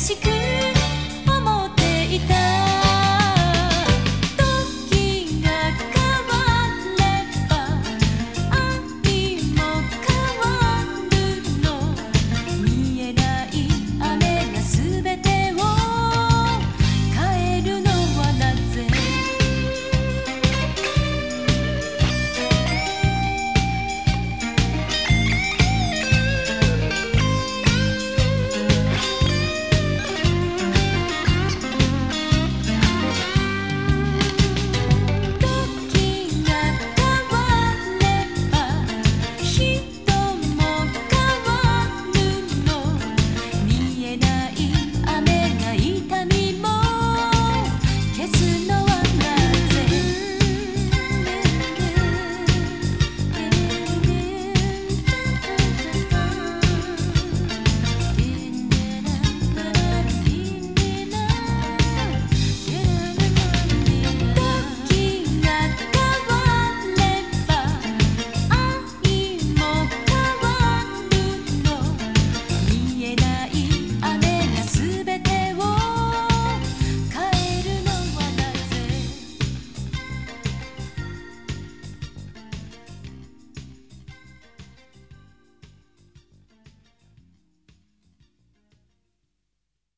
しく